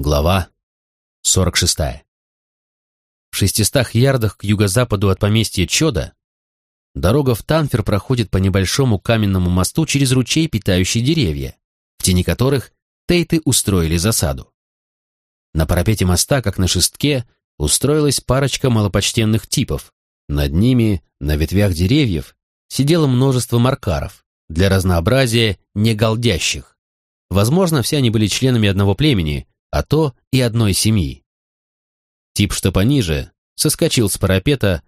Глава 46. В шестистах ярдах к юго-западу от поместья Чода дорога в Танфер проходит по небольшому каменному мосту через ручей, питающий деревья, в тени которых тейты устроили засаду. На парапете моста, как на шестке, устроилась парочка малопочтенных типов. Над ними, на ветвях деревьев, сидело множество маркаров, для разнообразия неголдящих. Возможно, все они были членами одного племени, а то и одной семьи. Тип, что пониже, соскочил с парапета,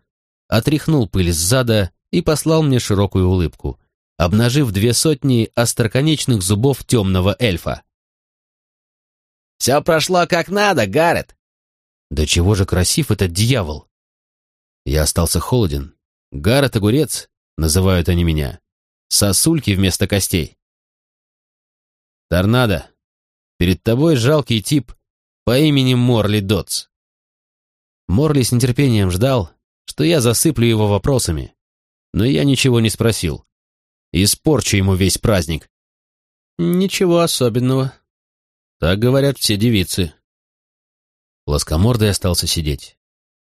отряхнул пыль с зада и послал мне широкую улыбку, обнажив две сотни остроконечных зубов темного эльфа. «Все прошло как надо, Гаррет!» «Да чего же красив этот дьявол!» Я остался холоден. Гаррет Огурец, называют они меня. Сосульки вместо костей. «Торнадо, Перед тобой жалкий тип по имени Морли Дотс. Морли с нетерпением ждал, что я засыплю его вопросами, но я ничего не спросил. Испорчу ему весь праздник. Ничего особенного. Так говорят все девицы. Плоскомордый остался сидеть.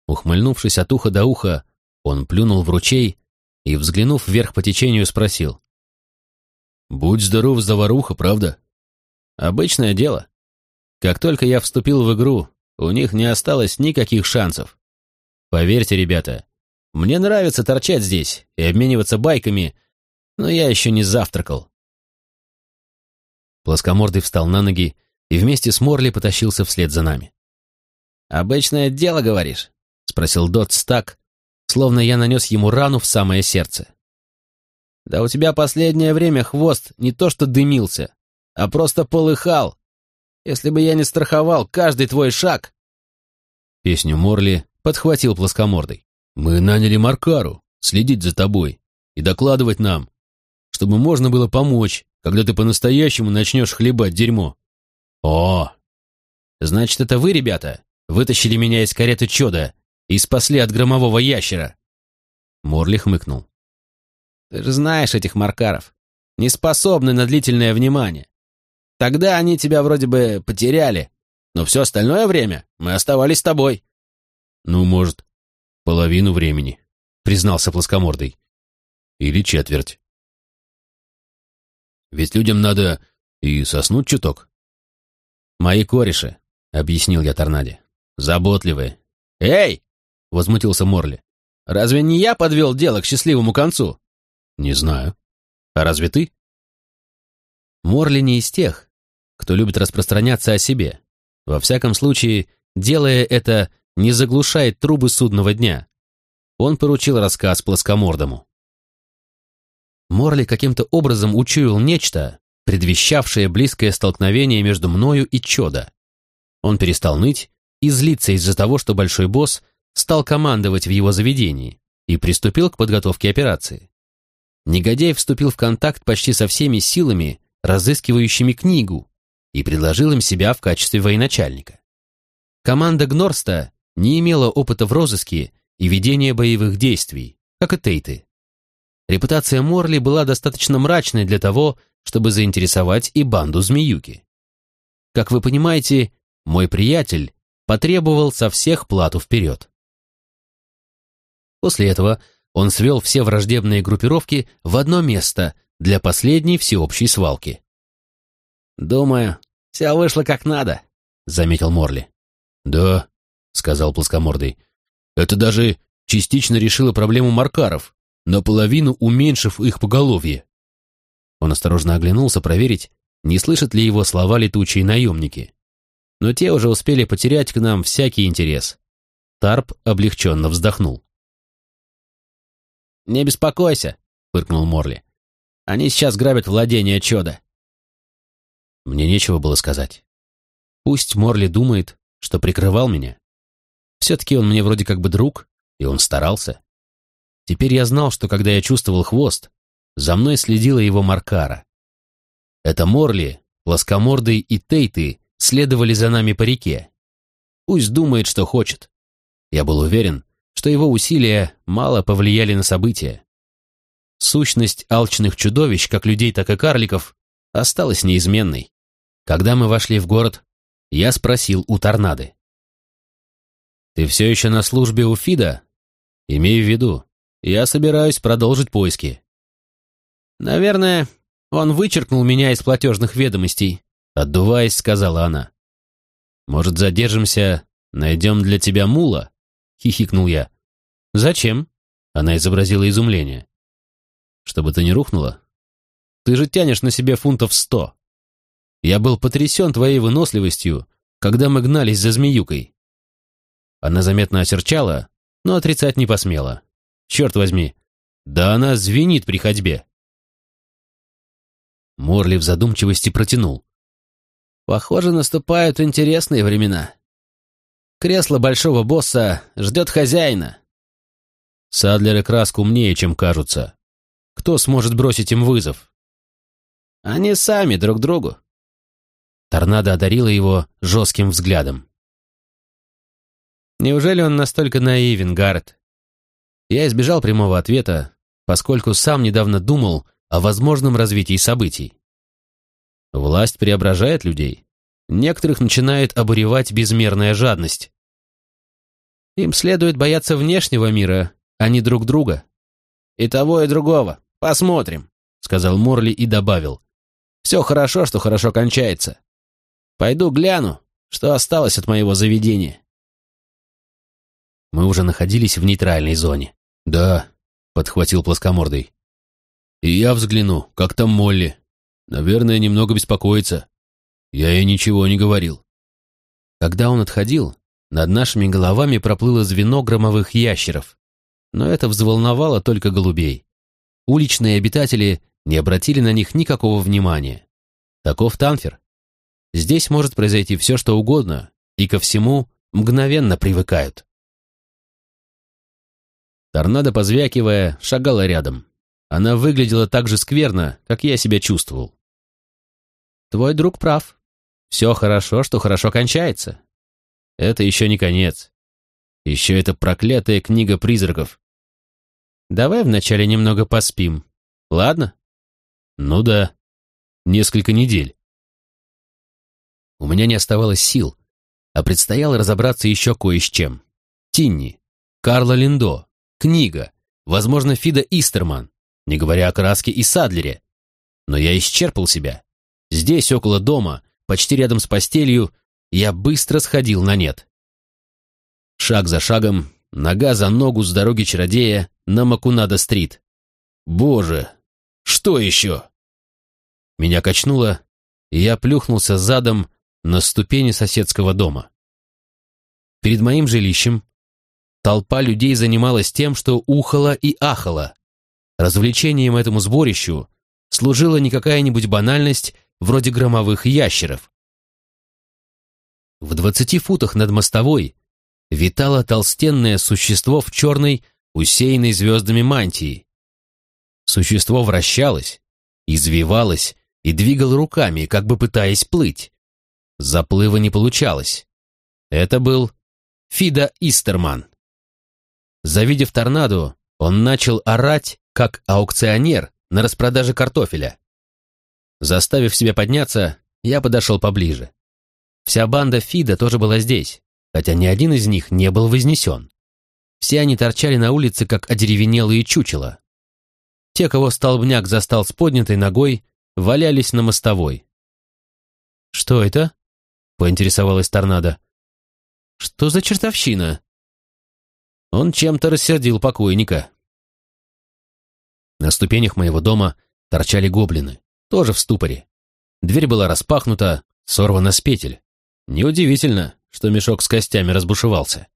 Ухмыльнувшись от уха до уха, он плюнул в ручей и, взглянув вверх по течению, спросил. «Будь здоров, заваруха, правда?» Обычное дело. Как только я вступил в игру, у них не осталось никаких шансов. Поверьте, ребята, мне нравится торчать здесь и обмениваться байками, но я еще не завтракал. Плоскомордый встал на ноги и вместе с Морли потащился вслед за нами. «Обычное дело, говоришь?» — спросил Дотс так, словно я нанес ему рану в самое сердце. «Да у тебя последнее время хвост не то что дымился, а просто полыхал. Если бы я не страховал каждый твой шаг...» Песню Морли подхватил плоскомордый. «Мы наняли Маркару следить за тобой и докладывать нам, чтобы можно было помочь, когда ты по-настоящему начнешь хлебать дерьмо». «О! Значит, это вы, ребята, вытащили меня из кареты Чода и спасли от громового ящера?» Морли хмыкнул. «Ты же знаешь этих Маркаров. Не способны на длительное внимание. Тогда они тебя вроде бы потеряли, но все остальное время мы оставались с тобой». «Ну, может, половину времени», — признался плоскомордый. «Или четверть». «Ведь людям надо и соснуть чуток». «Мои кореши», — объяснил я Торнаде. «Заботливые». «Эй!» — возмутился Морли. «Разве не я подвел дело к счастливому концу?» «Не знаю. А разве ты?» Морли не из тех, кто любит распространяться о себе. Во всяком случае, делая это, не заглушает трубы судного дня. Он поручил рассказ плоскомордому. Морли каким-то образом учуял нечто, предвещавшее близкое столкновение между мною и Чода. Он перестал ныть и злиться из-за того, что большой босс стал командовать в его заведении и приступил к подготовке операции. Негодяй вступил в контакт почти со всеми силами, разыскивающими книгу, и предложил им себя в качестве военачальника. Команда Гнорста не имела опыта в розыске и ведении боевых действий, как и Тейты. Репутация Морли была достаточно мрачной для того, чтобы заинтересовать и банду Змеюки. Как вы понимаете, мой приятель потребовал со всех плату вперед. После этого он свел все враждебные группировки в одно место для последней всеобщей свалки. «Думаю, «Все вышло как надо», — заметил Морли. «Да», — сказал плоскомордый. «Это даже частично решило проблему Маркаров, наполовину уменьшив их поголовье». Он осторожно оглянулся проверить, не слышат ли его слова летучие наемники. Но те уже успели потерять к нам всякий интерес. Тарп облегченно вздохнул. «Не беспокойся», — фыркнул Морли. «Они сейчас грабят владение Чода. Мне нечего было сказать. Пусть Морли думает, что прикрывал меня. Все-таки он мне вроде как бы друг, и он старался. Теперь я знал, что когда я чувствовал хвост, за мной следила его Маркара. Это Морли, Плоскомордый и Тейты следовали за нами по реке. Пусть думает, что хочет. Я был уверен, что его усилия мало повлияли на события. Сущность алчных чудовищ, как людей, так и карликов, осталась неизменной. Когда мы вошли в город, я спросил у торнады. «Ты все еще на службе у Фида? Имей в виду, я собираюсь продолжить поиски». «Наверное, он вычеркнул меня из платежных ведомостей», — отдуваясь, сказала она. «Может, задержимся, найдем для тебя мула?» — хихикнул я. «Зачем?» — она изобразила изумление. «Чтобы ты не рухнула? Ты же тянешь на себе фунтов сто. Я был потрясен твоей выносливостью, когда мы гнались за змеюкой». Она заметно осерчала, но отрицать не посмела. Черт возьми, да она звенит при ходьбе. Морли в задумчивости протянул. «Похоже, наступают интересные времена. Кресло большого босса ждет хозяина». Садлер и Краск умнее, чем кажутся. Кто сможет бросить им вызов? Они сами друг другу. Торнадо одарила его жестким взглядом. Неужели он настолько наивен, Гаррет? Я избежал прямого ответа, поскольку сам недавно думал о возможном развитии событий. Власть преображает людей. Некоторых начинает обуревать безмерная жадность. Им следует бояться внешнего мира, а не друг друга. И того, и другого. Посмотрим, сказал Морли и добавил. Все хорошо, что хорошо кончается. Пойду гляну, что осталось от моего заведения. Мы уже находились в нейтральной зоне. «Да», — подхватил плоскомордый. «И я взгляну, как там Молли. Наверное, немного беспокоится. Я ей ничего не говорил». Когда он отходил, над нашими головами проплыло звено громовых ящеров. Но это взволновало только голубей. Уличные обитатели не обратили на них никакого внимания. Таков Танфер. Здесь может произойти все, что угодно, и ко всему мгновенно привыкают. Торнадо, позвякивая, шагала рядом. Она выглядела так же скверно, как я себя чувствовал. «Твой друг прав. Все хорошо, что хорошо кончается. Это еще не конец. Еще это проклятая книга призраков. Давай вначале немного поспим, ладно?» «Ну да. Несколько недель». У меня не оставалось сил, а предстояло разобраться еще кое с чем. Тинни, Карла Линдо, книга, возможно, Фида Истерман, не говоря о Краске и Садлере. Но я исчерпал себя. Здесь, около дома, почти рядом с постелью, я быстро сходил на нет. Шаг за шагом, нога за ногу с дороги чародея на Макунада-стрит. Боже, что еще? Меня качнуло, и я плюхнулся задом на ступени соседского дома. Перед моим жилищем Толпа людей занималась тем, что ухала и ахала. Развлечением этому сборищу служила не какая-нибудь банальность вроде громовых ящеров. В двадцати футах над мостовой витало толстенное существо в черной, усеянной звездами мантии. Существо вращалось, извивалось и двигало руками, как бы пытаясь плыть. Заплыва не получалось. Это был Фида Истерман. Завидев торнадо, он начал орать, как аукционер на распродаже картофеля. Заставив себя подняться, я подошел поближе. Вся банда Фида тоже была здесь, хотя ни один из них не был вознесен. Все они торчали на улице, как одеревенелые чучела. Те, кого столбняк застал с поднятой ногой, валялись на мостовой. «Что это?» — поинтересовалась торнадо. «Что за чертовщина?» Он чем-то рассердил покойника. На ступенях моего дома торчали гоблины, тоже в ступоре. Дверь была распахнута, сорвана с петель. Неудивительно, что мешок с костями разбушевался.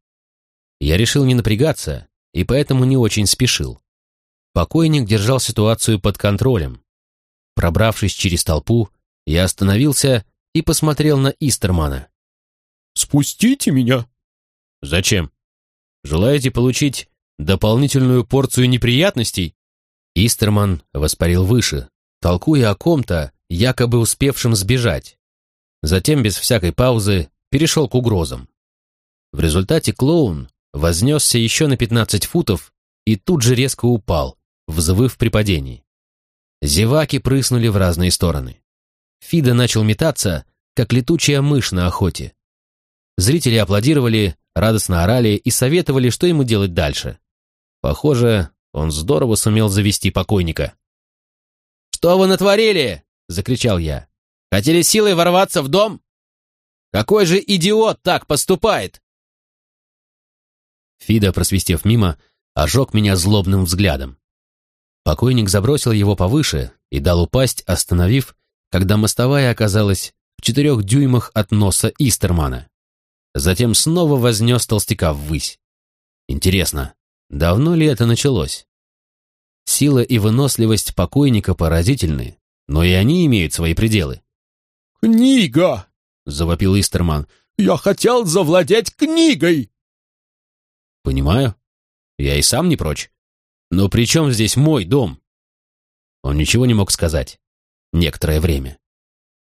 Я решил не напрягаться и поэтому не очень спешил. Покойник держал ситуацию под контролем. Пробравшись через толпу, я остановился и посмотрел на Истермана. «Спустите меня!» «Зачем?» Желаете получить дополнительную порцию неприятностей?» Истерман воспарил выше, толкуя о ком-то, якобы успевшем сбежать. Затем, без всякой паузы, перешел к угрозам. В результате клоун вознесся еще на 15 футов и тут же резко упал, взвыв при падении. Зеваки прыснули в разные стороны. Фида начал метаться, как летучая мышь на охоте. Зрители аплодировали, радостно орали и советовали, что ему делать дальше. Похоже, он здорово сумел завести покойника. «Что вы натворили?» — закричал я. «Хотели силой ворваться в дом? Какой же идиот так поступает?» Фида, просвистев мимо, ожег меня злобным взглядом. Покойник забросил его повыше и дал упасть, остановив, когда мостовая оказалась в четырех дюймах от носа Истермана. Затем снова вознес толстяка ввысь. Интересно, давно ли это началось? Сила и выносливость покойника поразительны, но и они имеют свои пределы. «Книга!» — завопил Истерман. «Я хотел завладеть книгой!» «Понимаю. Я и сам не прочь. Но при чем здесь мой дом?» Он ничего не мог сказать. Некоторое время.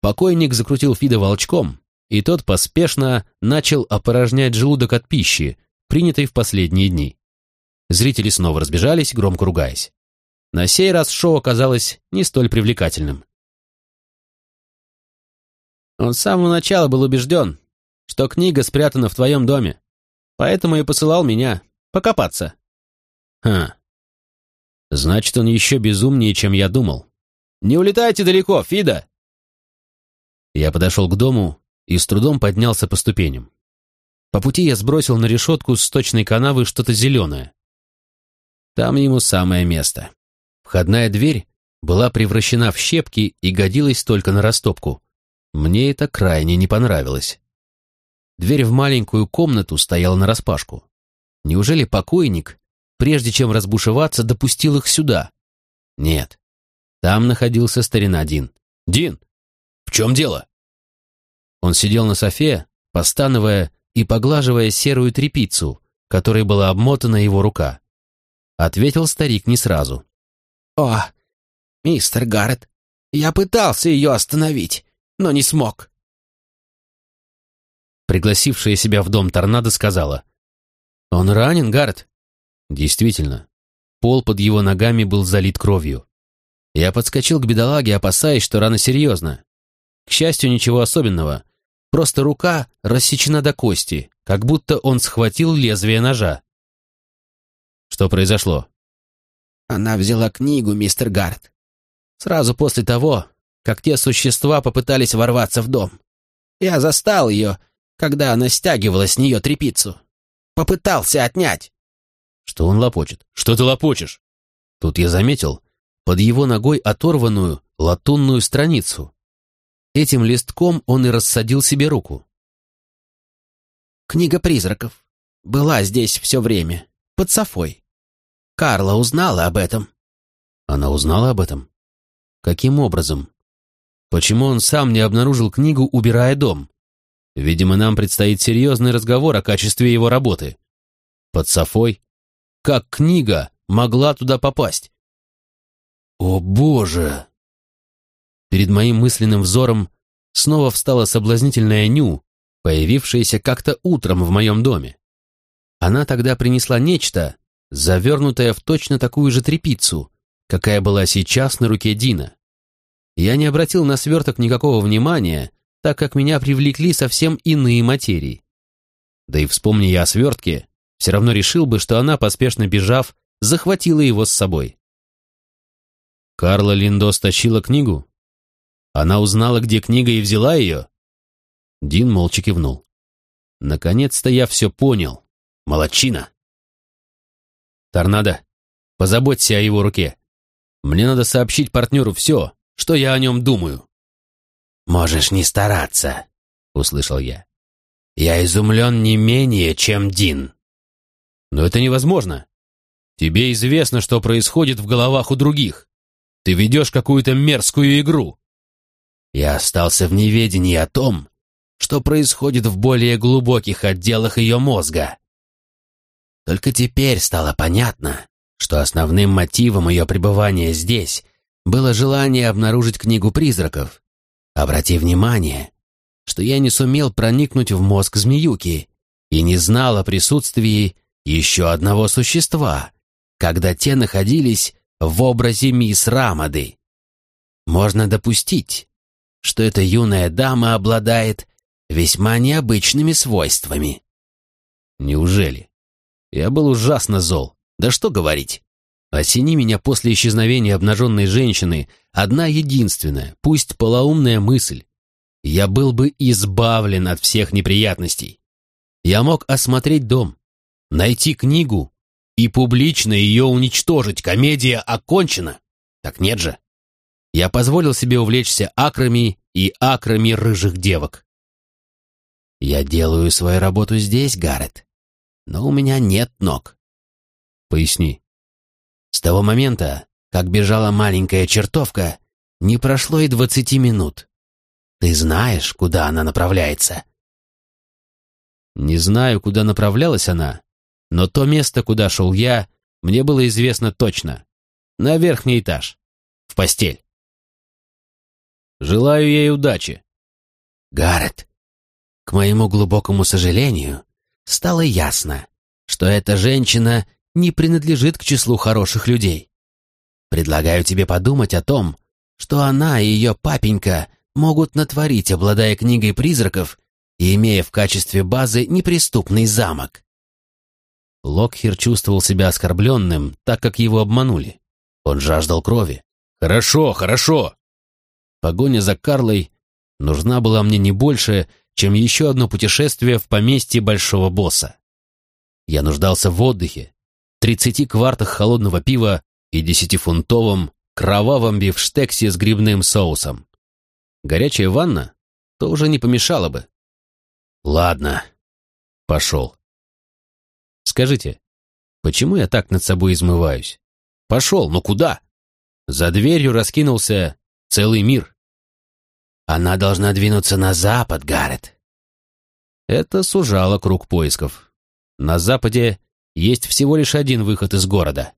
Покойник закрутил Фида волчком, и тот поспешно начал опорожнять желудок от пищи, принятой в последние дни. Зрители снова разбежались, громко ругаясь. На сей раз шоу оказалось не столь привлекательным. Он с самого начала был убежден, что книга спрятана в твоем доме, поэтому и посылал меня покопаться. Ха. Значит, он еще безумнее, чем я думал. Не улетайте далеко, Фида! Я подошел к дому и с трудом поднялся по ступеням. По пути я сбросил на решетку с сточной канавы что-то зеленое. Там ему самое место. Входная дверь была превращена в щепки и годилась только на растопку. Мне это крайне не понравилось. Дверь в маленькую комнату стояла нараспашку. Неужели покойник, прежде чем разбушеваться, допустил их сюда? Нет. Там находился старина Дин. «Дин, в чем дело?» Он сидел на софе, постановая и поглаживая серую тряпицу, которой была обмотана его рука. Ответил старик не сразу. «О, мистер Гаррет, я пытался ее остановить, но не смог». Пригласившая себя в дом торнадо сказала. «Он ранен, Гаррет?» Действительно, пол под его ногами был залит кровью. Я подскочил к бедолаге, опасаясь, что рана серьезна. К счастью, ничего особенного. Просто рука рассечена до кости, как будто он схватил лезвие ножа. Что произошло? Она взяла книгу, мистер Гард. Сразу после того, как те существа попытались ворваться в дом. Я застал ее, когда она стягивала с нее трепицу. Попытался отнять. Что он лопочет? Что ты лопочешь? Тут я заметил под его ногой оторванную латунную страницу. Этим листком он и рассадил себе руку. «Книга призраков. Была здесь все время, под Софой. Карла узнала об этом». «Она узнала об этом? Каким образом? Почему он сам не обнаружил книгу, убирая дом? Видимо, нам предстоит серьезный разговор о качестве его работы. Под Софой? Как книга могла туда попасть?» «О, Боже!» Перед моим мысленным взором снова встала соблазнительная Ню, появившаяся как-то утром в моем доме. Она тогда принесла нечто, завернутое в точно такую же тряпицу, какая была сейчас на руке Дина. Я не обратил на сверток никакого внимания, так как меня привлекли совсем иные материи. Да и вспомни я о свертке, все равно решил бы, что она, поспешно бежав, захватила его с собой. Карла Линдо стащила книгу? Она узнала, где книга, и взяла ее?» Дин молча кивнул. «Наконец-то я все понял. Молодчина!» «Торнадо, позаботься о его руке. Мне надо сообщить партнеру все, что я о нем думаю». «Можешь не стараться», — услышал я. «Я изумлен не менее, чем Дин». «Но это невозможно. Тебе известно, что происходит в головах у других. Ты ведешь какую-то мерзкую игру. Я остался в неведении о том, что происходит в более глубоких отделах ее мозга. Только теперь стало понятно, что основным мотивом ее пребывания здесь было желание обнаружить книгу призраков. Обрати внимание, что я не сумел проникнуть в мозг змеюки и не знал о присутствии еще одного существа, когда те находились в образе мисс Рамады. Можно допустить, что эта юная дама обладает весьма необычными свойствами. Неужели? Я был ужасно зол. Да что говорить. Осени меня после исчезновения обнаженной женщины одна единственная, пусть полоумная мысль. Я был бы избавлен от всех неприятностей. Я мог осмотреть дом, найти книгу и публично ее уничтожить. Комедия окончена. Так нет же. Я позволил себе увлечься акрами и акрами рыжих девок. Я делаю свою работу здесь, Гаррет, но у меня нет ног. Поясни. С того момента, как бежала маленькая чертовка, не прошло и двадцати минут. Ты знаешь, куда она направляется? Не знаю, куда направлялась она, но то место, куда шел я, мне было известно точно. На верхний этаж. В постель. Желаю ей удачи. Гаррет, к моему глубокому сожалению, стало ясно, что эта женщина не принадлежит к числу хороших людей. Предлагаю тебе подумать о том, что она и ее папенька могут натворить, обладая книгой призраков и имея в качестве базы неприступный замок. Локхер чувствовал себя оскорбленным, так как его обманули. Он жаждал крови. «Хорошо, хорошо!» Погоня за Карлой нужна была мне не больше, чем еще одно путешествие в поместье большого босса. Я нуждался в отдыхе, тридцати квартах холодного пива и десятифунтовом кровавом бифштексе с грибным соусом. Горячая ванна тоже не помешала бы. Ладно, пошел. Скажите, почему я так над собой измываюсь? Пошел, но куда? За дверью раскинулся целый мир. Она должна двинуться на запад, Гаррет. Это сужало круг поисков. На западе есть всего лишь один выход из города.